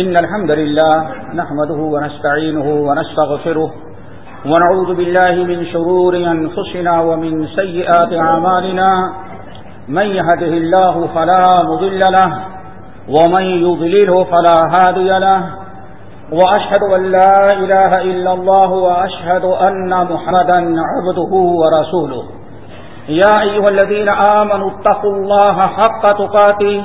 إن الحمد لله نحمده ونستعينه ونستغفره ونعوذ بالله من شرور أنفسنا ومن سيئات عمالنا من يهده الله فلا مضل له ومن يضلله فلا هادي له وأشهد أن لا إله إلا الله وأشهد أن محمدا عبده ورسوله يا أيها الذين آمنوا اتقوا الله حق تقاته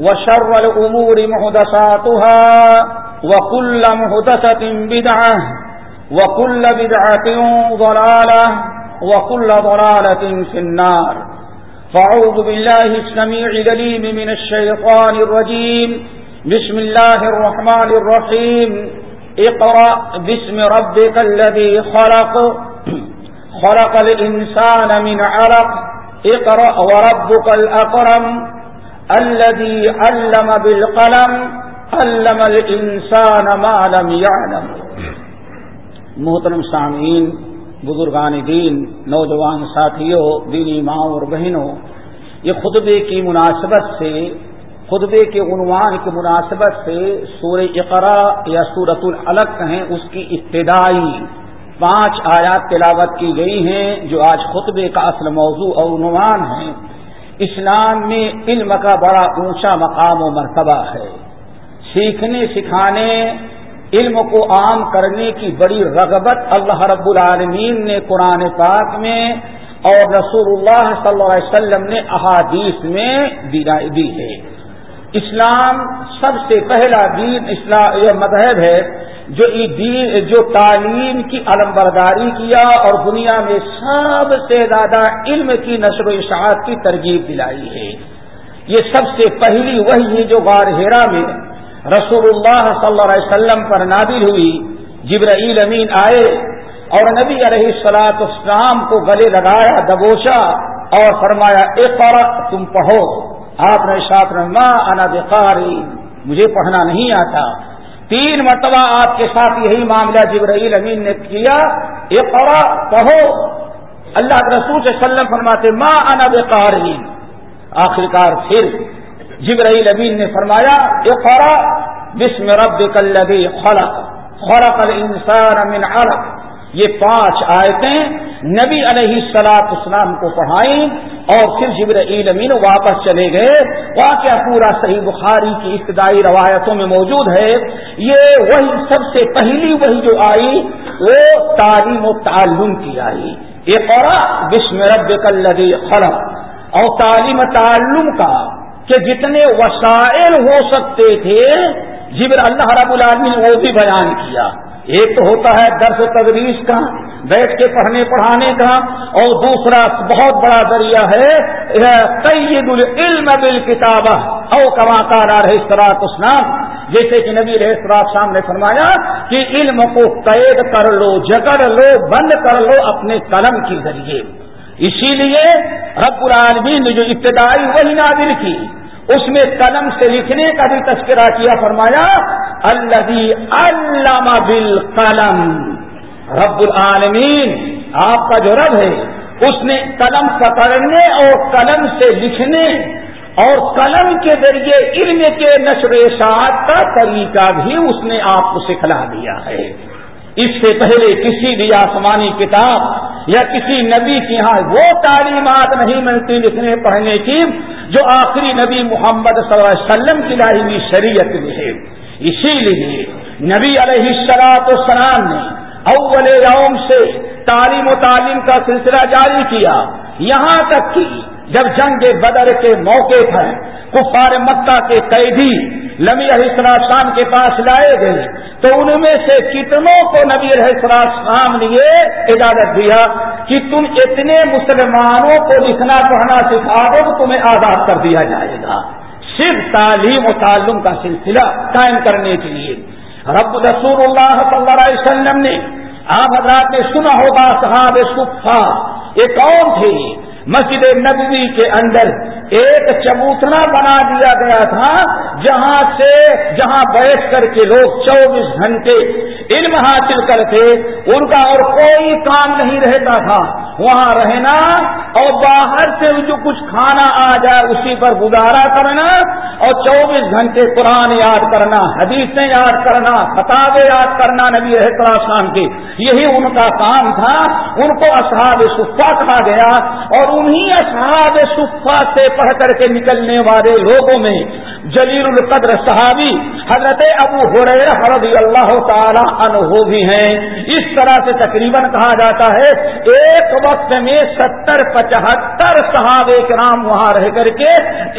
وشر الأمور مهدساتها وكل مهدسة بدعة وكل بدعة ضلالة وكل ضلالة في النار. فأعوذ بالله السميع لليم من الشيطان الرجيم. بسم الله الرحمن الرحيم. اقرأ باسم ربك الذي خلق. خلق الإنسان من عرق اقرأ وربك الأقرم الذي علم بالقلم علم الإنسان ما لم يعلم. محترم سامعین، بزرگان دین، نوجوان ساتھیوں، دینی ماں اور بہنوں، یہ خطبے کی مناسبت سے، خطبے کے عنوان کی مناسبت سے سورہ اقرا یا سورت العلق کہیں اس کی ابتدائی پانچ آیات تلاوت کی گئی ہیں، جو آج خطبے کا اصل موضوع اور عنوان ہے اسلام میں علم کا بڑا اونچا مقام و مرتبہ ہے۔ سیکھنے، سکھانے، علم کو عام کرنے کی بڑی رغبت اللہ رب العالمین نے قرآن پاک میں اور رسول اللہ صلی اللہ علیہ وسلم نے احادیث میں دی ہے۔ اسلام سب سے پہلا دین اسلام یہ مذہب ہے۔ جو دین، جو تعلیم کی علم برداری کیا اور دنیا میں سب سے زیادہ علم کی نشر و اشاعت کی ترغیب دلائی ہے۔ یہ سب سے پہلی وہی ہے جو غار ہیرا میں رسول اللہ صلی اللہ علیہ وسلم پر نادل ہوئی۔ جبرائیل امین آئے اور نبی علیہ السلاط اسلام کو گلے لگایا، دبوچا اور فرمایا اے تم پڑھو۔ آپ نے ساتھ رما انا بخاری مجھے پڑھنا نہیں آتا۔ تین مرتبہ آپ کے ساتھ یہی معاملہ جبرائیل امین نے کیا۔ اے پڑھو۔ اللہ کے رسول سے سلم فرماتے ماں انا بقاری آخرکار پھر جبرائیل امین نے فرمایا، اقرا، بسم ربک الذی خلق خلق الانسان من علق. یہ پانچ آیتیں نبی علیہ السلاط اسلام کو پڑھائیں۔ اور پھر جبر امین واپس چلے گئے۔ واقعہ پورا صحیح بخاری کی ابتدائی روایتوں میں موجود ہے۔ یہ وہی سب سے پہلی وہی جو آئی، وہ تعلیم و تعلم کی آئی۔ ایک اور بسم رب الذی خلق۔ اور تعلیم تعلم کا کہ جتنے وسائل ہو سکتے تھے جبر اللہ رب العالمین نے وہ بھی بیان کیا۔ ایک تو ہوتا ہے درس و تدریس کا، بیٹھ کے پڑھنے، پڑھانے کا، اور دوسرا بہت بڑا ذریعہ ہے قید العلم بال کتاب او کما کار رہے اسلام جیسے کہ نبی رہے شام نے فرمایا کہ علم کو قید کر لو جگڑ لو، بند کر لو اپنے قلم کے ذریعے۔ اسی لیے رب العالمین نے جو ابتدائی وہی نادر کی اس میں قلم سے لکھنے کا بھی تذکرہ کیا، فرمایا اللہ علامہ بال قلم رب العالمین، آپ کا جو رب ہے، اس نے قلم پکڑنے اور قلم سے لکھنے اور قلم کے ذریعے علم کے نشر اشاعت کا طریقہ بھی اس نے آپ کو سکھلا دیا ہے۔ اس سے پہلے کسی بھی آسمانی کتاب یا کسی نبی کے یہاں وہ تعلیمات نہیں ملتی لکھنے پڑھنے کی جو آخری نبی محمد صلی اللہ علیہ وسلم کی لاہمی شریعت میں ہے۔ اسی لیے نبی علیہ السلاط السلام نے اول یوم سے تعلیم و تعلیم کا سلسلہ جاری کیا۔ یہاں تک کہ جب جنگ بدر کے موقع پر کفار مکہ کے قیدی نبی علیہ کے پاس لائے گئے تو ان میں سے کتنوں کو نبی علیہ شام نے اجازت دیا کہ تم اتنے مسلمانوں کو لکھنا پڑھنا سکھا دو تو تمہیں آزاد کر دیا جائے گا۔ صرف تعلیم و تعلم کا سلسلہ قائم کرنے کے لیے۔ رب رسول اللہ صلی اللہ علیہ وسلم نے آپ حضرات نے سنا ہوگا صحاب صفا یہ کون تھے مسجد نبوی کے اندر ایک چبوتنا بنا دیا گیا تھا، جہاں سے جہاں بیٹھ کر کے لوگ چوبیس گھنٹے علم حاصل کرتے، ان کا اور کوئی کام نہیں رہتا تھا۔ وہاں رہنا اور باہر سے جو کچھ کھانا آ جائے اسی پر گزارا کرنا اور چوبیس گھنٹے قرآن یاد کرنا، حدیثیں یاد کرنا کتابیں یاد کرنا نبی شام کی یہی ان کا کام تھا۔ ان کو اصحاب صفا کہا گیا اور انہی اصحاب صفا سے پڑھ کر کے نکلنے والے لوگوں میں جلیل القدر صحابی حضرت ابو رضی اللہ تعالی عنہ بھی ہیں۔ اس طرح سے تقریباً کہا جاتا ہے، ایک وقت میں ستر پچہتر صحاب کرام وہاں رہ کر کے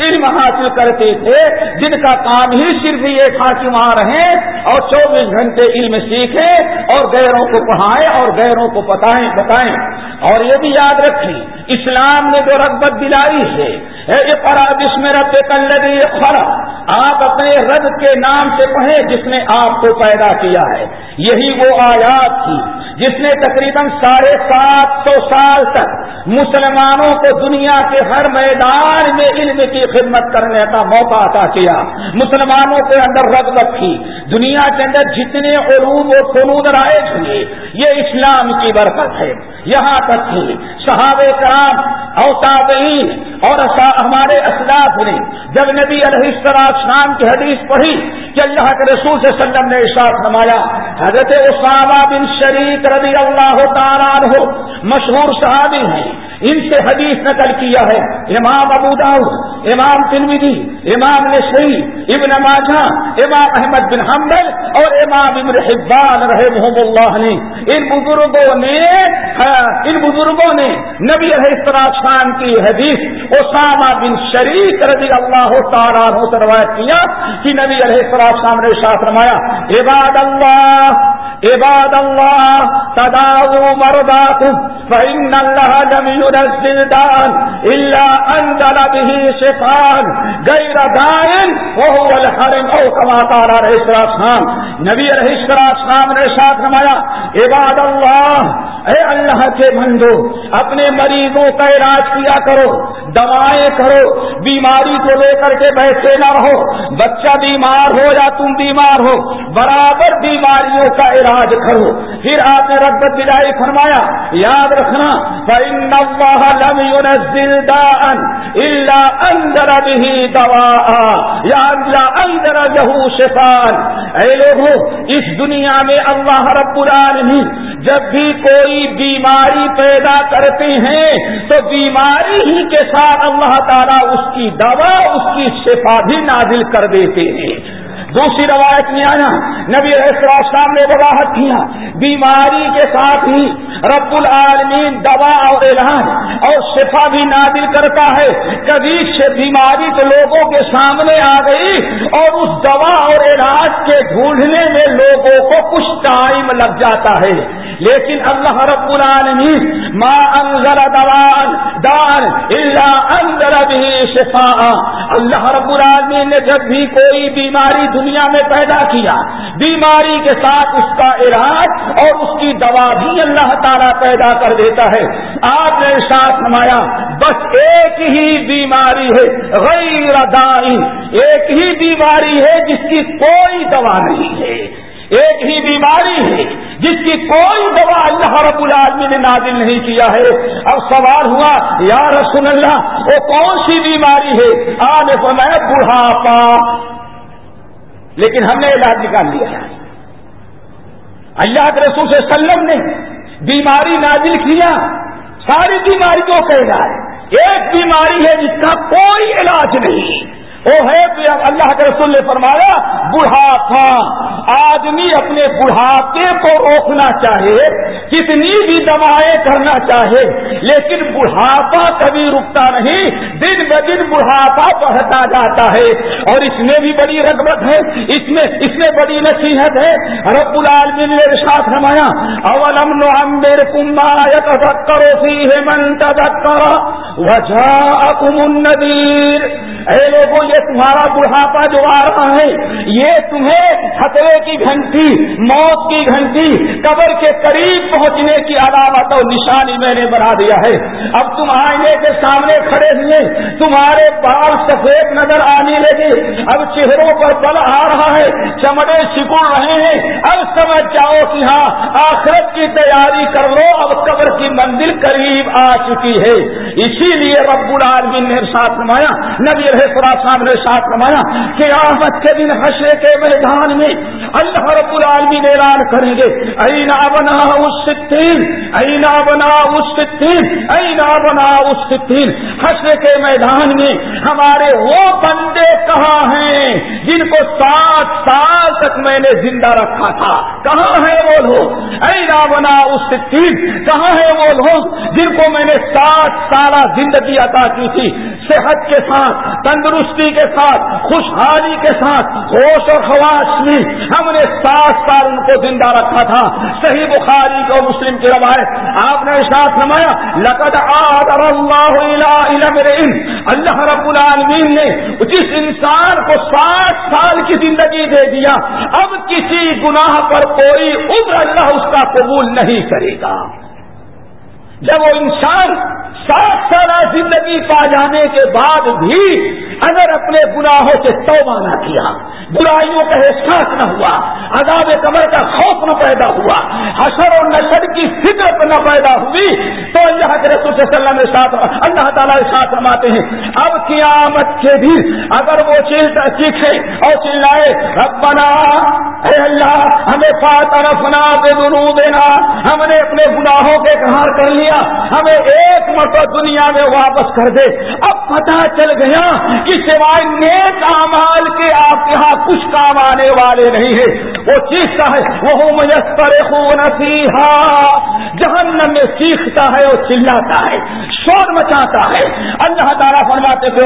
علم حاصل کرتے تھے۔ جن کا کام ہی صرف یہ تھا کہ وہاں رہیں اور چوبیس گھنٹے علم سیکھیں اور غیروں کو پڑھائیں اور غیروں کو بتائیں بتائیں۔ اور یہ بھی یاد رکھیں، اسلام نے جو رغبت دلائی ہے جس میں رب کلدی خرا آپ اپنے رب کے نام سے پڑھیں جس نے آپ کو پیدا کیا ہے۔ یہی وہ آیات تھی جس نے تقریباً ساڑھے سات سو سال تک مسلمانوں کو دنیا کے ہر میدان میں علم کی خدمت کرنے کا موقع عطا کیا۔ مسلمانوں کے اندر رغبت تھی۔ دنیا کے اندر جتنے علوم و فنون رائج ہوئے، یہ اسلام کی برکت ہے۔ یہاں تک کہ صحابہ کرام اور تابعین اور ہمارے اسلاف جب نبی علیہ السلام کی حدیث پڑھی کہ اللہ کے رسول سے سلم نے ارشاد فرمایا، حضرت اسامہ بن شریک رضی اللہ تعالیٰ ہو مشہور صحابی ہیں۔ ان سے حدیث نقل کیا ہے۔ امام ابو داؤد، امام تنویدی امام نشری ابن ماجہ، امام احمد بن حمل اور امام ابن حبان رہے محمد اللہ نے ان بزرگوں نے ہاں، ان بزرگوں نے نبی خان کی حدیث اسامہ بن شریک رضی اللہ تعالیٰ روایت کیا کہ نبی علیہ السلام نے شاہ فرمایا، عباد اللہ عباد اللہ تداؤ مرداتم فإن الله لم ينزل دان إلا أنزل به شفان غير دائن وهو الحرم أو كما قال عليه السلام نبی علیہ السلام نے ساتھ نمایا عباد اللہ اے اللہ کے بندو، اپنے مریضوں کا علاج کیا کرو، دوائیں کرو، بیماری کو لے کر کے بیٹھے نہ رہو، بچہ بیمار ہو یا تم بیمار ہو، برابر بیماریوں کا علاج کرو۔ پھر آپ نے ربت دلائی فرمایا، یاد رکھنا لم ينزل داء الا انذر به دواء۔ یا انذر له شفاء۔ اے لوگوں اس دنیا میں اللہ رب العالمین، جب بھی کوئی بیماری پیدا کرتے ہیں، تو بیماری ہی کے ساتھ اللہ تعالیٰ اس کی دوا، اس کی شفا بھی نازل کر دیتے ہیں۔ دوسری روایت میں آیا، نبی السلام نے وضاحت کیا، بیماری کے ساتھ ہی رب العالمین دوا اور علاج اور شفا بھی نادل کرتا ہے۔ کبھی سے بیماری تو لوگوں کے سامنے آ گئی اور اس دوا اور علاج کے ڈھونڈنے میں لوگوں کو کچھ ٹائم لگ جاتا ہے۔ لیکن اللہ رب العالمین، ما انزل دوان دان اللہ انزل بھی شفا اللہ رب العالمین نے جب بھی کوئی بیماری دنیا میں پیدا کیا۔ بیماری کے ساتھ اس کا علاج اور اس کی دوا بھی اللہ تعالیٰ پیدا کر دیتا ہے۔ آپ نے ساتھ نمایا بس ایک ہی بیماری ہے، غیر دائی۔ ایک ہی بیماری ہے جس کی کوئی دوا نہیں ہے۔ ایک ہی بیماری ہے جس کی کوئی دوا اللہ رب العالمین نے نازل نہیں کیا ہے۔ اب سوال ہوا، یا رسول اللہ، وہ کون سی بیماری ہے؟ آج فرمایا، بڑھاپا۔ لیکن ہم نے علاج نکال لیا۔ ہے اللہ کے رسول سے سلم نے بیماری نازل کیا، ساری بیماریوں کا علاج ایک بیماری ہے جس کا کوئی علاج نہیں۔ وہ ہے کہ اللہ کے رسول نے فرمایا بڑھاپا آدمی اپنے بڑھاپے کو روکنا چاہے کتنی بھی دوائیں کرنا چاہے، لیکن بڑھاپا کبھی رکتا نہیں، دن ب دن بڑھاپا بڑھتا جاتا ہے۔ اور اس میں بھی بڑی رغبت ہے، اس میں اس میں بڑی نصیحت ہے۔ رب العالمین نے ساتھ رمایا اولم نو امبیر کمبا کرو سی ہیمنت کرو وجہ النذیر۔ اے لوگوں یہ تمہارا بڑھاپا جو آ رہا ہے، یہ تمہیں خطرے کی گھنٹی، موت کی گھنٹی، قبر کے قریب پہنچنے کی علامت اور نشانی میں نے بنا دیا ہے۔ اب تم آئینے کے سامنے کھڑے ہوئے، تمہارے بال سفید نظر آنے لگے۔ اب چہروں پر بل آ رہا ہے چمڑے سکڑ رہے ہیں۔ اب سمجھ جاؤ کہ ہاں آخرت کی تیاری کر لو، اب قبر کی منزل قریب آ چکی ہے۔ اسی لیے رب العالمین نے ساتھ نمایا نبی رہے صاحب نے ساتھ رمایا کہ آمد کے دن حشر کے میدان میں اللہ رب العالمین اعلان کریں گے، اینا بنا اس تین اینا بنا اس تین اینا بنا اس تین حشر کے میدان میں ہمارے وہ بندے کہاں ہیں جن کو سات تک میں نے زندہ رکھا تھا۔ کہاں ہے وہ لوگ؟ اینا بنا اس ستین کہاں ہے وہ لوگ جن کو میں نے سات سال زندگی عطا کی تھی؟ صحت کے ساتھ، تندرستی کے ساتھ، خوشحالی کے ساتھ، ہوش اور خواص میں ہم نے سات سال ان کو زندہ رکھا تھا۔ صحیح بخاری کو مسلم کی روایت آپ نے ساتھ نمایا لقد آدر اللہ اللہ رب العالمین نے جس انسان کو سات سال کی زندگی دے دیا اب کسی گناہ پر کوئی عمر اللہ اس کا قبول نہیں کرے گا۔ جب وہ انسان سات سالہ زندگی پا جانے کے بعد بھی اگر اپنے گناہوں سے توبہ نہ کیا، برائیوں کا احساس نہ ہوا، عذاب قبر کا خوف نہ پیدا ہوا حسر اور نشر کی فکر نہ پیدا ہوئی، تو اللہ کے رسول صلی اللہ علیہ ساتھ اللہ تعالیٰ ساتھ رماتے ہیں، اب قیامت کے بھی اگر وہ چیز سیکھے اور چلائے ربنا فاترفنا بے دنو دینا ہم نے اپنے گناہوں کے گھر کر لیا۔ ہمیں ایک مرتبہ دنیا میں واپس کر دے۔ اب پتا چل گیا کہ سوائے نیک امال کے آپ کے یہاں کچھ کام آنے والے نہیں ہے وہ چیز کا ہے وہ میسر خون سیحا جہنم میں سیکھتا ہے اور چلاتا ہے، شور مچاتا ہے۔ اللہ تعالیٰ فرماتے تھے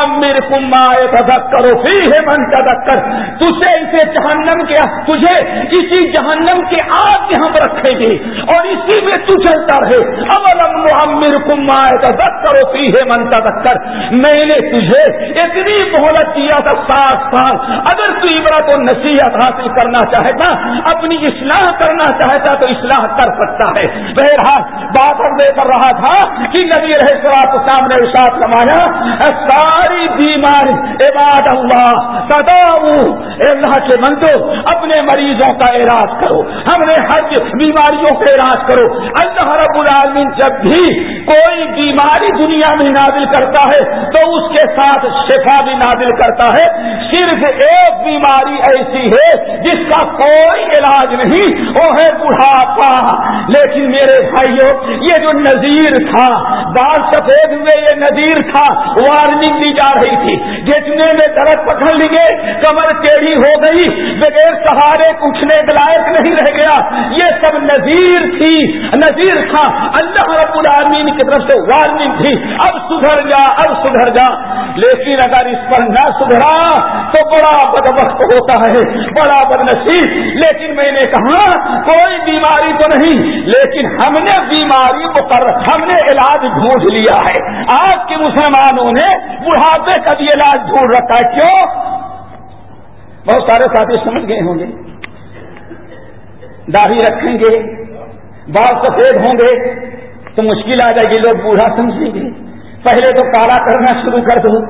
امیر کمائے کرو فی ہے من تذکر۔ تجھے اسے جہنم کے، تجھے اسی جہنم کے آگ کے ہم رکھیں گے اور اسی میں تو چلتا رہے۔ اولم امیر کمائے تذکر فی ہے من تذکر۔ میں نے تجھے اتنی مہلت کیا تھا سات سال۔ اگر تو عبرت و نصیحت حاصل کرنا چاہتا، اپنی اصلاح کرنا چاہتا تو اصلاح کر سکتا ہے۔ بہرحال بات ہم دے کر رہا تھا کہ نبی رہے سرات سامنے ساتھ کمایا ساری بیماری عباد اللہ تداؤ اللہ کے مندو اپنے مریضوں کا علاج کرو۔ ہم نے ہر بیماریوں کا علاج کرو۔ اللہ رب العالمین جب بھی کوئی بیماری دنیا میں نازل کرتا ہے تو اس کے ساتھ شفا بھی نازل کرتا ہے۔ صرف ایک بیماری ایسی ہے جس کا کوئی علاج نہیں۔ وہ ہے بڑھاپا۔ لیکن میرے بھائیوں یہ جو نظیر تھا، بال سفید ہوئے، یہ نظیر تھا، وارننگ دی جا رہی تھی۔ جتنے میں درد پکڑ لیے کمر ٹیڑھی ہو گئی، بغیر سہارے اٹھنے کے لائق نہیں رہ گیا۔ یہ سب نذیر تھی، نذیر تھا۔ اللہ رب العالمین کی طرف سے وارننگ تھی۔ اب سدھر جا، اب سدھر جا۔ لیکن اگر اس پر نہ سدھرا، تو بڑا بد وقت ہوتا ہے۔ بڑا بد نصیب لیکن میں نے کہا، کوئی بیماری تو نہیں، لیکن ہم نے بیماری کو کر ہم نے علاج ڈھونڈ لیا ہے۔ آج کے مسلمانوں نے بڑھاپے کا بھی علاج ڈھونڈ رکھا ہے۔ کیوں؟ بہت سارے ساتھی سمجھ گئے ہوں گے۔ داڑھی رکھیں گے، بال سفید ہوں گے، تو مشکل آ جائے گی، لوگ بوڑھا سمجھیں گے۔ پہلے تو کالا کرنا شروع کر دو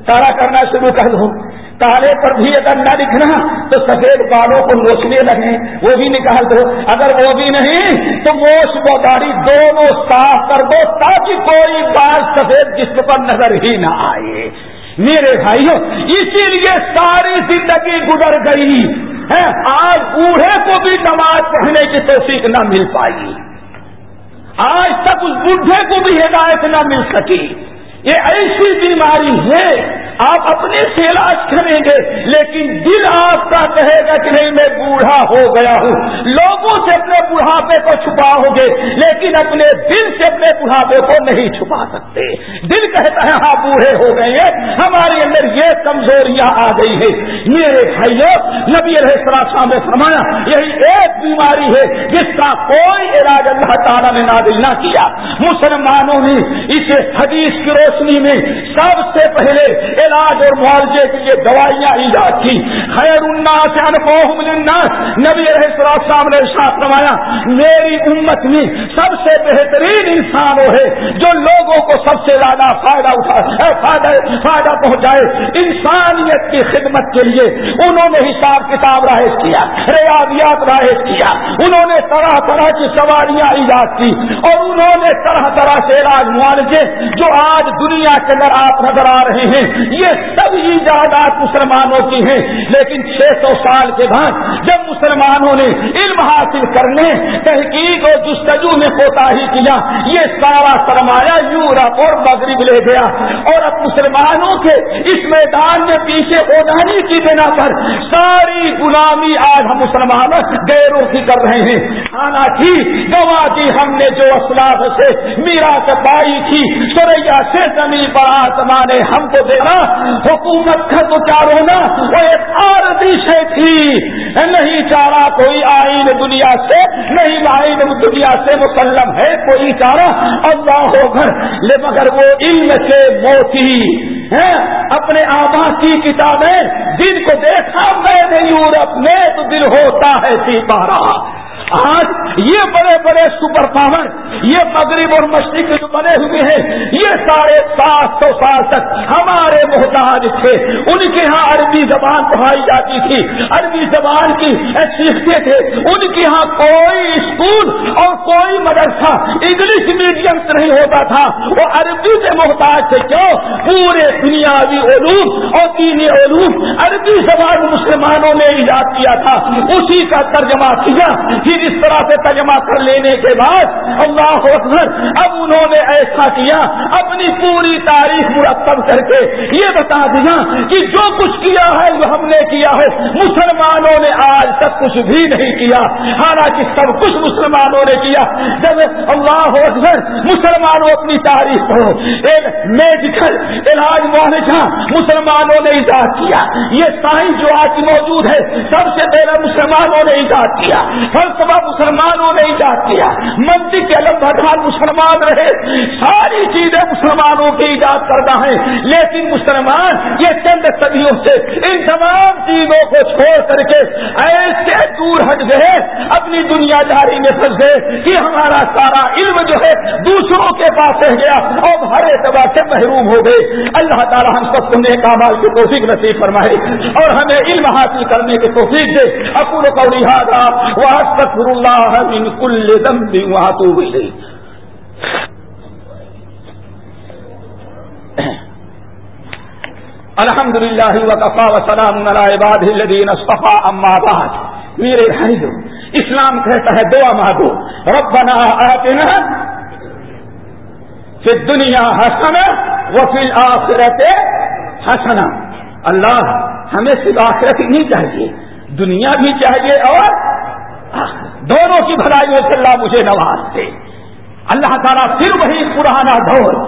کالا کرنا شروع کر دو۔ کالے پر بھی اگر نہ لکھنا تو سفید بالوں کو نوچنے لگے وہ بھی نکال دو۔ اگر وہ بھی نہیں تو موش و داڑھی دونوں صاف کر دو تاکہ کوئی بال سفید جسم پر نظر ہی نہ آئے۔ میرے بھائیوں، اسی لیے ساری زندگی گزر گئی ہے۔ آج بوڑھے کو بھی نماز پڑھنے کی توفیق نہ مل پائی۔ آج تک اس بوڑھے کو بھی ہدایت نہ مل سکی۔ یہ ایسی بیماری ہے، آپ اپنے سے علاج کریں گے، لیکن دل آپ کا کہے گا کہ نہیں، میں بوڑھا ہو گیا ہوں۔ لوگوں سے اپنے بڑھاپے کو چھپاؤ گے لیکن اپنے دل سے اپنے بڑھاپے کو نہیں چھپا سکتے۔ دل کہتا ہے ہاں بوڑھے ہو گئے ہیں۔ ہمارے اندر یہ کمزوریاں آ گئی ہے میرے بھائیوں نبی علیہ السلام نے فرمایا، یہی ایک بیماری ہے جس کا کوئی علاج اللہ تعالیٰ نے نادل نہ کیا۔ مسلمانوں نے اسے حدیث کی روشنی میں سب سے پہلے علاج اور معالجے کے لیے دوائیاں ایجاد کی۔ خیر الناس الناس نبی صاحب نے ساتھ نمایا میری امت میں سب سے بہترین انسان وہ ہے جو لوگوں کو سب سے زیادہ فائدہ اٹھا فائدہ فائدہ پہنچائے۔ انسانیت کی خدمت کے لیے انہوں نے حساب کتاب راہش کیا، ریاضیات راہش کیا۔ انہوں نے طرح طرح کی سواریاں ایجاد کی اور انہوں نے طرح طرح سے علاج معالجے جو آج دنیا کے اندر آپ نظر آ رہے ہیں، یہ سب ایجادات مسلمانوں کی ہیں۔ لیکن چھ سو سال کے بعد جب مسلمانوں نے علم حاصل کرنے، تحقیق اور جستجو میں کوتا ہی کیا، یہ سارا سرمایہ یورپ اور مغرب لے گیا۔ اور اب مسلمانوں کے اس میدان میں پیچھے ہو جانے کی بنا پر ساری غلامی آج ہم مسلمان گیروں کی کر رہے ہیں۔ حالانکہ گوا کی ہم نے جو اسلاف سے، میرا پائی تھی سوریا سے زمین پر آسمان ہم کو دینا، حکومت کا تو چارونا وہ ایک عارضی سے تھی۔ نہیں چارا کوئی آئین دنیا سے، نہیں آئین دنیا سے مسلم ہے کوئی چارہ۔ اللہ ہو گھر لے مگر وہ علم سے موتی۔ ہے اپنے آبا کی کتابیں، دن کو دیکھا میں نے یورپ میں تو دل ہوتا ہے سی سیتارا آج یہ بڑے بڑے سپر پاور، یہ مغرب اور مشرق جو بنے ہوئے ہیں، یہ ساڑھے سات سو سال تک ہمارے محتاج تھے۔ ان کے ہاں عربی زبان پڑھائی جاتی تھی۔ عربی زبان کی سیکھتے تھے۔ ان کے ہاں کوئی اسکول اور کوئی مدرسہ انگلش میڈیم سے نہیں ہوتا تھا۔ وہ عربی سے محتاج تھے۔ کیوں؟ پورے دنیاوی علوم اور دینی علوم عربی زبان مسلمانوں نے ایجاد کیا تھا۔ اسی کا ترجمہ کیا۔ پھر اس طرح سے ترجمہ کر لینے کے بعد اللہ اکبر اب انہوں نے ایسا کیا، اپنی پوری تاریخ مرتب کر کے یہ بتا دیا کہ جو کچھ کیا ہے وہ ہم نے کیا ہے، مسلمانوں نے آج تک کچھ بھی نہیں کیا۔ حالانکہ سب کچھ مسلمانوں نے کیا۔ جب اللہ اکبر مسلمانوں اپنی تاریخ پڑھو میڈیکل علاج معالجہ مسلمانوں نے ایجاد کیا۔ یہ سائنس جو آج موجود ہے، سب سے پہلے مسلمانوں نے ایجاد کیا۔ فلسفہ مسلمانوں نے ایجاد کیا۔ منطق کے الگ بدھان مسلمان رہے۔ ساری چیزیں مسلمانوں کی ایجاد کرنا ہے لیکن مسلمان یہ چند صدیوں سے ان تمام چیزوں کو چھوڑ کر کے ایسے دور ہٹ گئے، اپنی دنیا داری میں پھنس گئے کہ ہمارا سارا علم جو ہے دوسروں کے پاس رہ گیا اور ہر اعتبار سے محروم ہو گئے۔ اللہ تعالیٰ ہم سب کو نیک مال کی توفیق نصیب فرمائے اور ہمیں علم حاصل کرنے کی توفیق دے۔ اپور کو لہٰذا وہ استغفر الله من كل ذنب واتوب اليه الحمد لله وكفى وسلام على عباده الذين اصطفى اما بعد. میرے بھائیو اسلام کہتا ہے، دعا مانگو. ربنا آتنا فی الدنیا حسنا وفی الاخرت حسنا اللہ، ہمیں صرف آخرت ہی نہیں چاہیے، دنیا بھی چاہیے اور دونوں کی بھلائیوں سے اللہ مجھے نواز دے اللہ تعالیٰ پھر وہی پرانا دور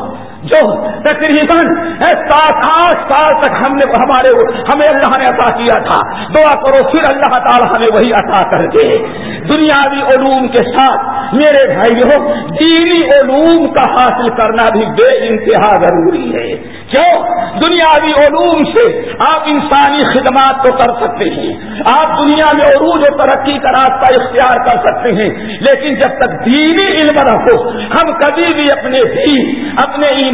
جو تقریباً سات، آٹھ سال تک ہم نے ہمارے ہمیں اللہ نے عطا کیا تھا۔ دعا کرو، پھر اللہ تعالیٰ ہمیں وہی عطا کر دے دنیاوی علوم کے ساتھ میرے بھائیوں دینی علوم کا حاصل کرنا بھی بے انتہا ضروری ہے۔ کیوں؟ دنیاوی علوم سے آپ انسانی خدمات کو کر سکتے ہیں۔ آپ دنیا میں عروج و ترقی کا راستہ اختیار کر سکتے ہیں۔ لیکن جب تک دینی علم نہ ہو، ہم کبھی بھی اپنے دین، اپنے ایمان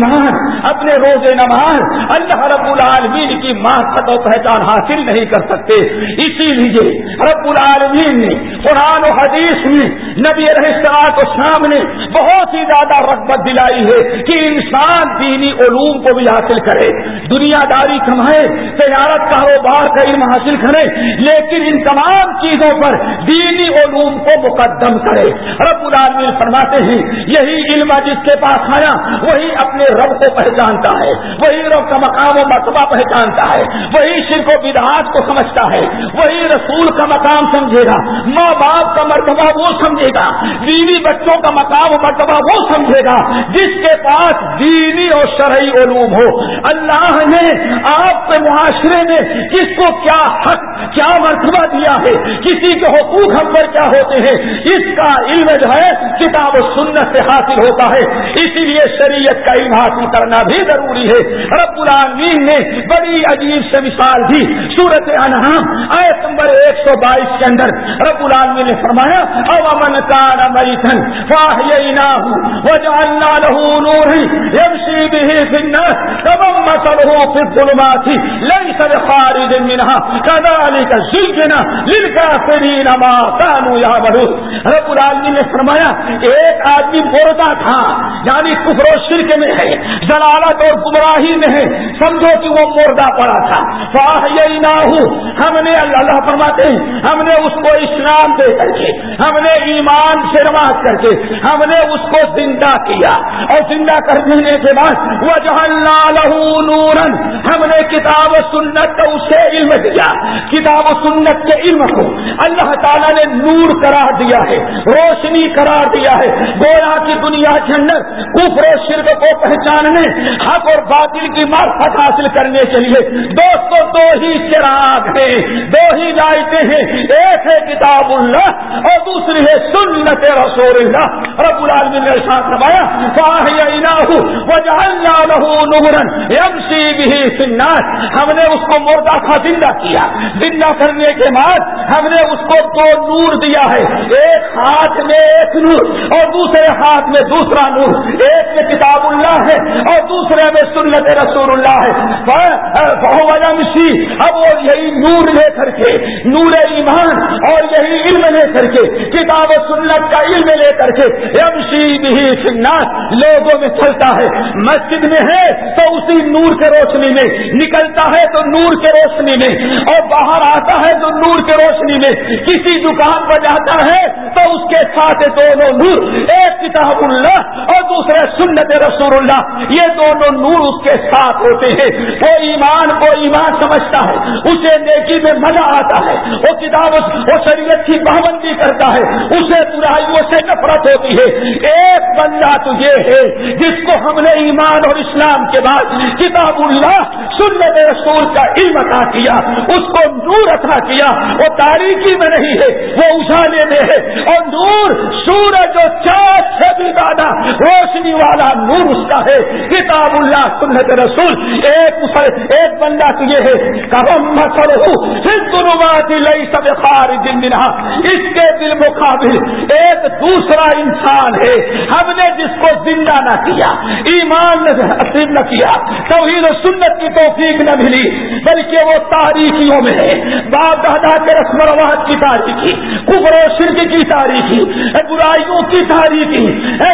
اپنے روز نماز، اللہ رب العالمین کی ماقت و پہچان حاصل نہیں کر سکتے۔ اسی لیے رب العالمین نے قرآن و حدیث میں نبی رہ شریعت و سامنے بہت ہی زیادہ رغبت دلائی ہے کہ انسان دینی علوم کو بھی حاصل کرے۔ دنیا داری کمائے، تجارت کاروبار کا علم حاصل کرے، لیکن ان تمام چیزوں پر دینی علوم کو مقدم کرے۔ رب العالمین فرماتے ہیں، یہی علم جس کے پاس آیا، وہی اپنے رب کو پہچانتا ہے، وہی رب کا مقام و مرتبہ پہچانتا ہے، وہی شرک و بدعات کو سمجھتا ہے، وہی رسول کا مقام سمجھے گا، ماں باپ کا مرتبہ وہ سمجھے گا، بیوی بچوں کا مقام و مرتبہ وہ سمجھے گا، جس کے پاس دینی اور شرعی علوم ہو۔ اللہ نے آپ کے معاشرے میں کس کو کیا حق، کیا مرتبہ دیا ہے، کسی کے حقوق ہم پر کیا ہوتے ہیں؟ اس کا علم جو ہے، کتاب و سنت سے حاصل ہوتا ہے۔ اسی لیے شریعت کا علم حاصل کرنا بھی ضروری ہے۔ رب العالمین نے بڑی عجیب سے مثال دی۔ سورت انعام، آیت نمبر ایک سو بائیس کے اندر رب العالمین نے فرمایا او امن کان میتن فاحییناہ وجعلنا له نور يمشي به في الناس كمن مثله في الظلمات ليس بخارج منها كذلك زينا للكافرين ما كانوا يعملون رب العالمین نے فرمایا، ایک آدمی مردہ تھا یعنی کفر و شرک میں ہے۔ جلالت اور گمراہی میں ہے۔ سمجھو کہ وہ مردہ پڑا تھا۔ ہم نے اللہ فرماتے ہیں۔ ہم نے اس کو اسلام دے کر کے، ہم نے ایمان سے رواج کر کے، ہم نے اس کو زندہ کیا۔ اور زندہ کر دینے کے بعد وہ نورن ہم نے کتاب و سنت کا اسے علم دیا۔ کتاب و سنت کے علم کو اللہ تعالیٰ نے نور قرار دیا ہے، روشنی قرار دیا ہے۔ گویا کی دنیا کے اندر کفر و شرک کو پہچاننے، حق اور باطل کی معرفت حاصل کرنے کے لیے دوستوں دو ہی چراغ ہیں، دو ہی لائٹیں ہیں، ایک ہے کتاب اللہ اور دوسری ہے سنت رسول اللہ۔ رب العالمین نے ساتھ نمایا ہم نے اس کو مردہ تھا، زندہ کیا۔ زندہ کرنے کے بعد ہم نے اس کو دو نور دیا ہے۔ ایک ہاتھ میں ایک نور اور دوسرے ہاتھ میں دوسرا نور۔ ایک میں کتاب اللہ ہے اور دوسرے میں سنت رسول اللہ ہے سی اب وہ یہی نور لے کر کے، نور ایمان اور یہی علم لے کر کے، کتاب و سنت کا علم لے کر کے لوگوں میں چلتا ہے۔ مسجد میں ہے تو اسی نور کے روشنی میں۔ نکلتا ہے تو نور کے روشنی میں۔ اور باہر آتا ہے تو نور کے روشنی میں۔ کسی دکان پر جاتا ہے تو اس کے ساتھ دونوں نور۔ ایک کتاب اللہ اور دوسرے سنت رسول اللہ۔ اللہ، یہ دونوں نور اس کے ساتھ ہوتے ہیں۔ وہ ایمان کو ایمان سمجھتا ہے، اسے نیکی میں مزہ آتا ہے۔ وہ کتاب وہ شریعت کی پابندی کرتا ہے۔ اسے برائیوں سے نفرت ہوتی ہے۔ ایک بندہ تو یہ ہے، جس کو ہم نے ایمان اور اسلام کے بعد کتاب اللہ، سنت رسول کا علم عطا کیا، اس کو نور عطا کیا۔ وہ تاریخی میں نہیں ہے، وہ اجالے میں ہے۔ اور نور، سورج اور چار سے بھی زیادہ روشنی والا نور اس کا ہے کتاب اللہ سنت رسول ایک ایک بندہ تو یہ ہے سب خارج اس کے دل مقابل ایک دوسرا انسان ہے ہم نے جس کو زندہ نہ کیا ایمان نصیب نہ کیا توحید و سنت کی توفیق نہ ملی بلکہ وہ تاریخیوں میں ہے باپ دادا کے رسم و رواج کی تاریخی کبر و شرک کی تاریخی برائیوں کی تاریخی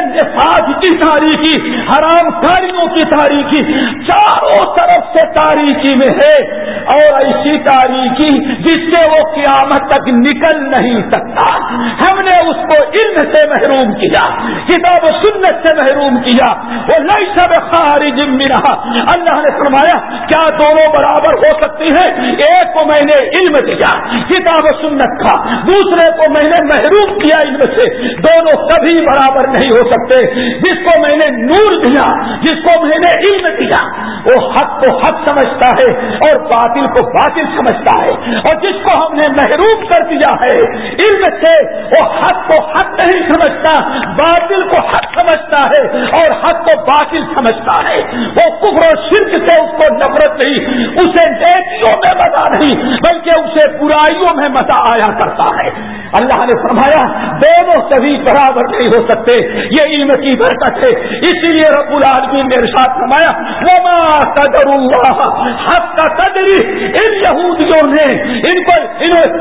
نفاذ کی تاریخی حرام کاریوں کی تاریخی، چاروں طرف سے تاریخی میں ہے اور ایسی تاریخی جس سے وہ قیامت تک نکل نہیں سکتا۔ ہم نے اس کو علم سے محروم کیا، کتاب و سنت سے محروم کیا۔ وہ نئی سب خارج رہا اللہ نے فرمایا، کیا دونوں برابر ہو سکتی ہیں؟ ایک کو میں نے علم دیا، کتاب و سنت کا۔ دوسرے کو میں نے محروم کیا علم سے۔ دونوں کبھی برابر نہیں ہو سکتے، جس کو میں نے نور دیا۔ جس کو میں نے علم دیا، وہ حق کو حق سمجھتا ہے اور باطل کو باطل سمجھتا ہے۔ اور جس کو ہم نے محروم کر دیا ہے، علم سے وہ حق کو حق نہیں سمجھتا، باطل کو حق سمجھتا ہے اور حق کو باطل سمجھتا ہے۔ وہ کبر و شرک سے اس کو نفرت نہیں، اسے نیکیوں میں مزہ نہیں، بلکہ اسے برائیوں میں مزہ آیا کرتا ہے۔ اللہ نے فرمایا، دونوں کبھی برابر نہیں ہو سکتے، یہ علم کی برکت ہے۔ اسی لیے رب رب العالمین نے ارشاد فرمایا، وما قدر اللہ حق کا قدری ان یہودیوں نے، ان پر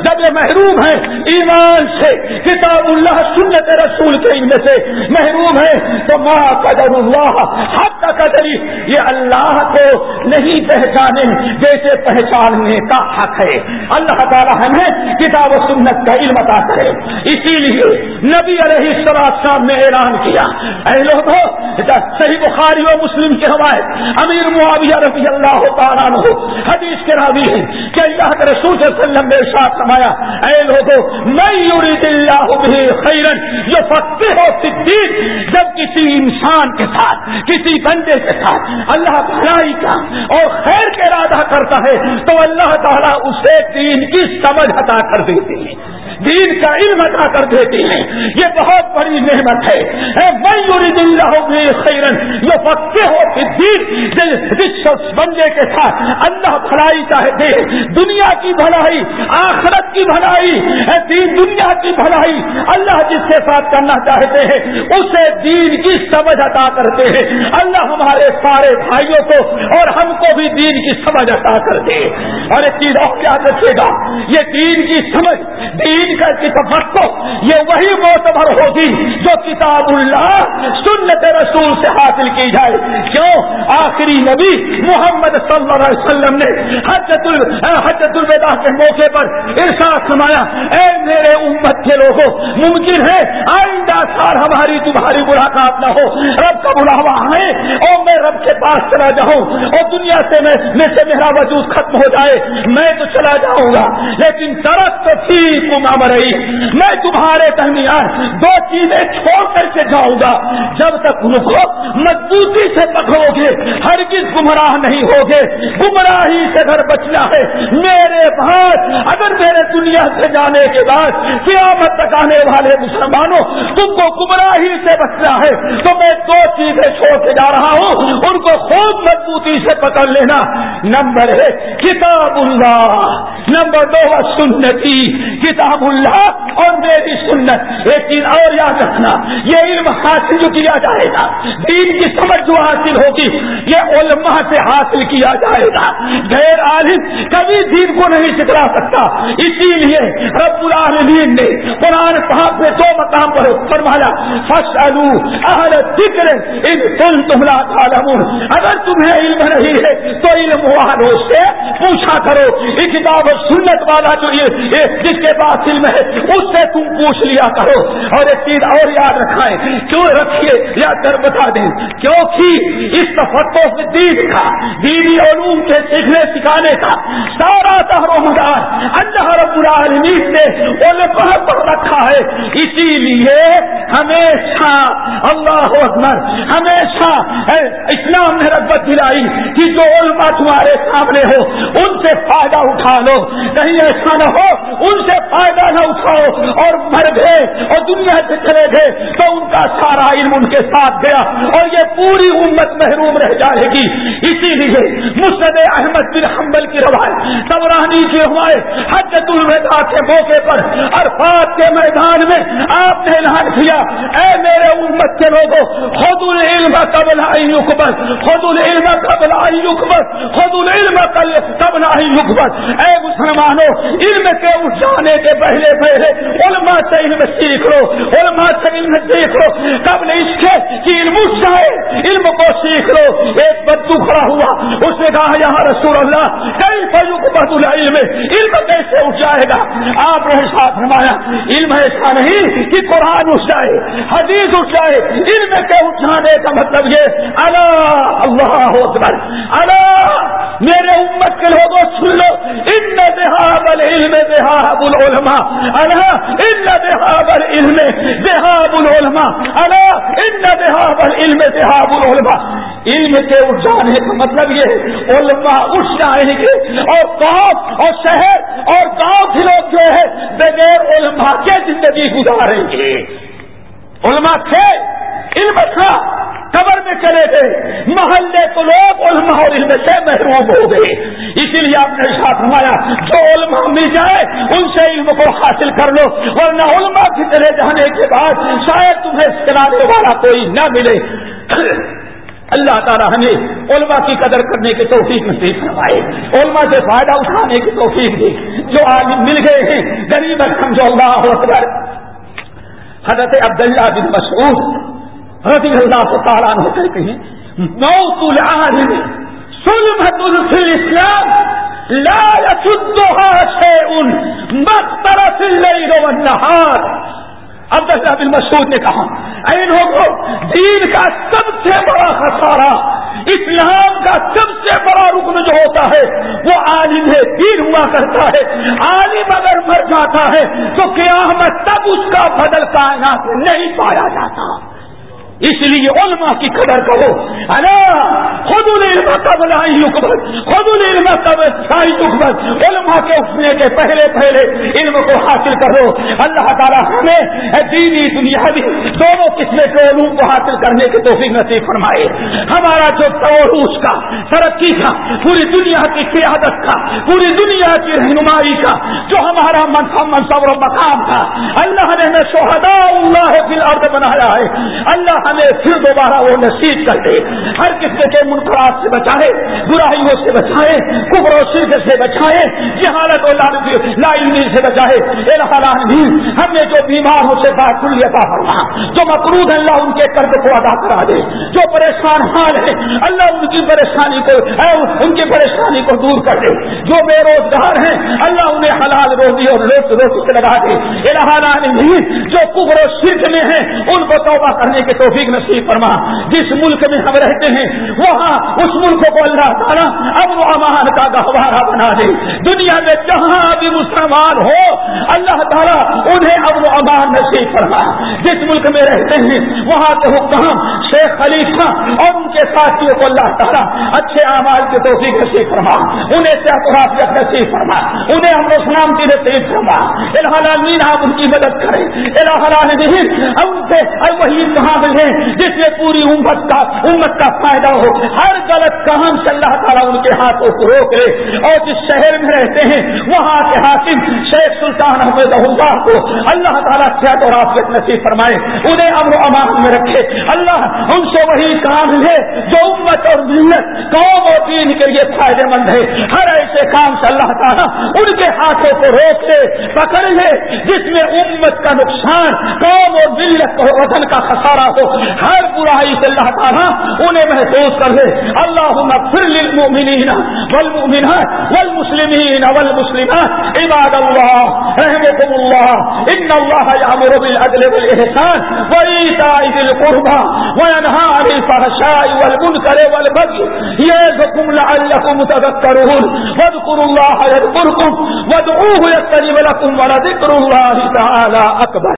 جب یہ محروم ہیں، ایمان سے، کتاب اللہ، سنت رسول کے ان میں سے محروم ہے تو ماں قدر اللہ حق کا قدری یہ اللہ کو نہیں پہچانے جیسے پہچاننے کا حق ہے۔ اللہ تعالیٰ ہمیں کتاب و سنت کا علم عطا کرے۔ اسی لیے نبی علیہ السلام نے اعلان کیا، اے لوگوں صحیح بخاری و مسلم کے حوالے امیر معاویہ رضی اللہ تعالیٰ حدیث کے راوی ہیں کہ اللہ کے رسول صلی اللہ علیہ وسلم نے ارشاد فرمایا، اے لوگوں میں یرید اللہ بھی خیرن جو فقہ ہو صدیق، جب کسی انسان کے ساتھ، کسی بندے کے ساتھ اللہ بھلائی کا اور خیر کے ارادہ کرتا ہے، تو اللہ تعالیٰ اسے دین کی سمجھ عطا کر دیتے ہیں۔ دین کا علم عطا کر دیتے ہیں۔ یہ بہت بڑی نعمت ہے۔ میں یورید اللہ خیرن یہ پکے ہو دین جس بندے کے ساتھ اللہ بھلائی چاہتے دنیا کی بھلائی، آخرت کی بھلائی دین دنیا کی بھلائی اللہ جس کے ساتھ کرنا چاہتے ہیں، اسے دین کی سمجھ عطا کرتے ہیں۔ اللہ ہمارے سارے بھائیوں کو اور ہم کو بھی دین کی سمجھ عطا کر دے اور ایک چیز اور کیا رکھے گا، یہ دین کی سمجھ، دین کر کی تفقو یہ وہی معتبر ہوگی جو کتاب اللہ، سنت رسول سے ہاتھ حاصل کی جائے۔ کیوں؟ آخری نبی محمد صلی اللہ علیہ وسلم نے حجت حجت الوداع کے موقع پر ارشاد سنایا اے میرے امت کے لوگوں ممکن ہے آئندہ سال ہماری تمہاری ملاقات نہ ہو۔ رب کا بلاوا آئے اور میں رب کے پاس چلا جاؤں، اور دنیا سے میں سے میرا وجود ختم ہو جائے، میں تو چلا جاؤں گا۔ لیکن سڑک تو ٹھیک رہی میں تمہارے درمیان دو چیزیں چھوڑ کر کے جاؤں گا۔ جب تک ان کو مضبوطی سے پکڑو گے ہر کس گمراہ نہیں ہوگے، گمراہی سے گھر بچنا ہے۔ میرے پاس اگر میرے دنیا سے جانے کے بعد قیامت تک آنے والے مسلمانوں تم کو گمراہی سے بچنا ہے، تو میں دو چیزیں چھوڑ کے جا رہا ہوں۔ ان کو خوب مضبوطی سے پکڑ لینا۔ نمبر ایک، کتاب اللہ۔ نمبر دو سنتی۔ کتاب اللہ اور میری سنت۔ ایک چیز اور یاد رکھنا، یہ علم حاصل کیا جائے گا۔ دین کی سمجھ جو حاصل ہوگی، یہ علماء سے حاصل کیا جائے گا۔ غیر عالم کبھی دین کو نہیں سکھلا سکتا۔ اسی لیے رب العالمین نے قرآن پاک میں دو مقام پر فرمایا فصلو اہل ذکر ان تم تملا تعلمون۔ اگر تمہیں علم نہیں ہے تو علم والوں سے پوچھا کرو، یہ کتاب سنت والا جو یہ جس کے پاس علم ہے، اس سے تم پوچھ لیا کرو۔ اور ایک چیز اور یاد رکھائیں، کیوں رکھیے یا کر بتا دیں؟ کیونکہ اس دین کا، دینی علوم کے سیکھنے، سکھانے کا سارا دہر و مدار اللہ رب العالمین نے علماء پر رکھا ہے۔ اسی لیے ہمیشہ اللہ اکبر، ہمیشہ اسلام نے رغبت دلائی کہ جو علماء تمہارے سامنے ہو، ان سے فائدہ اٹھا لو۔ کہیں ایسا نہ ہو ان سے فائدہ نہ اٹھاؤ اور مر گئے اور دنیا سے چلے گئے تو ان کا سارا علم ان کے ساتھ گیا اور یہ پوری امت محروم رہ جائے گی۔ اسی لیے مسد احمد بن حنبل کی روایت سورانی کی روایت حجت الوداع کے موقع پر عرفات کے میدان میں آپ نے اعلان کیا، اے میرے امت کے لوگوں خود العلم قبل یقبل خود العلم قبل یقبل خود العلم قبل یقبل اے مسلمانوں، علم کے اٹھ جانے کے پہلے پہلے علماء سے علم سیکھ لو، علماء سے علم سیکھ لو قبل اس کے کہ علم اٹھ جائے، علم کو سیکھ لو۔ ایک بدو کھڑا ہوا، اس نے کہا یہاں رسول اللہ کئی پلو کو بد علم علم کیسے اٹھ جائے گا؟ آپ نے ساتھ فرمایا، علم ایسا نہیں کہ قرآن اٹھ جائے، حدیث اٹھ جائے، علم کے اٹھ جانے کا مطلب یہ اللہ اللہ اکبر اللہ میرے امت کے لوگوں، سن لو، ان دہاب العلم دہاب العلماء اللہ ان دہاب العلم دہاب العلماء اللہ ان دہاب العلم دہاب العلماء علم کے اٹھ جانے کا مطلب یہ علماء اٹھ جائیں گے اور گاؤں اور شہر اور گاؤں کے لوگ جو ہے بغیر علماء کے زندگی گزاریں گے۔ علماء تھے، علم تھا۔ قبر میں چلے گئے۔ محلے کو لوگ علماء اور علم سے محروم ہو گئے۔ اسی لیے آپ نے ساتھ ہمارا جو علماء مل جائے، ان سے علم کو حاصل کر لو، ورنہ علماء کی چلے جانے کے بعد شاید تمہیں چلانے والا کوئی نہ ملے۔ اللہ تعالیٰ ہمیں علماء کی قدر کرنے کی توفیق نصیب کروائے علماء سے فائدہ اٹھانے کی توفیق دی جو آج مل گئے ہیں، غریب جو اللہ اکبر حضرت عبداللہ بن مسعود رضی اللہ کو تعالیٰ عنہ کہتے ہیں، موت العالم سلمت فی الاسلام، لا يسدها شيء مختلف الليل والنهار عبداللہ بن مسعود نے کہا، اے لوگوں، دین کا سب سے بڑا خسارہ، اسلام کا سب سے بڑا رکن جو ہوتا ہے، وہ عالم ہے، دین ہوا کرتا ہے، عالم اگر مر جاتا ہے، تو قیامت تب اس کا بدل کائنات نہیں پایا جاتا۔ اس لیے علماء کی قدر کرو خود العلم قبل یقبل خود العلم قبل یقبل علماء کے اٹھنے کے پہلے پہلے علم کو حاصل کرو اللہ تعالیٰ ہمیں دینی دنیا بھی دونوں قسمیں کے علوم کو حاصل کرنے کے توفیق نصیب فرمائے۔ ہمارا جو توروس کا، ترقی کا، پوری دنیا کی قیادت کا، پوری دنیا کی رہنمائی کا، جو ہمارا منصب منصب و مقام تھا۔ اللہ نے ہمیں شہدا اللہ فی الارض بنایا ہے۔ اللہ ہمیں پھر دوبارہ وہ نصیب کر دے ہر قسم کے منقرات سے بچائے، برائیوں سے بچائے کبر و شرک سے بچائے، جہالت و لا علمی سے بچائے۔ ہم نے جو بیمار ہو سے بات کل عطا فرما جو مقروض اللہ ان کے قرض کو ادا کرا دے۔ جو پریشان حال ہے اللہ ان کی پریشانی کو ان کی پریشانی کو دور کر دے۔ جو بے روزگار ہیں، اللہ انہیں حلال روزی اور روز روزی سے لگا دے۔ العالمین، جو کبر و شرک میں ہیں، ان کو توبہ کرنے کے توفیق نصیب فرما، جس ملک میں ہم رہتے ہیں، وہاں اس ملک کو اللہ تعالیٰ اب امان کا گہوارہ بنا دے۔ دنیا میں جہاں بھی مسلمان ہو، اللہ تعالیٰ انہیں اب امان نصیب فرما۔ جس ملک میں رہتے ہیں، وہاں کے حکام، شیخ خلیفہ، اور ان کے ساتھیوں کو اللہ تعالیٰ اچھے اعمال کے توفیق نصیب فرما۔ انہیں صحت نصیب فرما۔ انہیں ہم اسلام کی نصیب فرما۔ الحال آپ ان کی مدد کریں۔ الحال ان سے وہی کہاں ملے جس میں پوری امت کا امت کا فائدہ ہو۔ ہر غلط کام سے اللہ تعالیٰ ان کے ہاتھوں کو روک لے۔ اور جس شہر میں رہتے ہیں، وہاں کے حاکم شیخ سلطان احمد اللہ کو اللہ تعالیٰ صحت اور آفیت نصیب فرمائے۔ انہیں امن و امان میں رکھے۔ اللہ ان سے وہی کام ہے جو امت اور ملت قوم اور دین کے لیے فائدے مند ہے۔ ہر ایسے کام سے اللہ تعالیٰ ان کے ہاتھوں کو روک لے۔ پکڑ لے، جس میں امت کا نقصان، قوم اور ملت کو وطن کا خسارہ ہو۔ ہر برائی سے اللہ تعالیٰ انہیں محسوس کر دے۔ اللہ پھر للمؤمنین والمؤمنات والمسلمین والمسلمات۔ عباد اللہ رحمكم اللہ۔ ان اللہ یامر بالعدل والإحسان وإيتاء ذي القربى وينهى عن الفحشاء والمنكر والبغي يعظكم لعلكم تذكرون واذكروا الله يذكركم وادعوه يستجب لكم ولذكر الله تعالى أكبر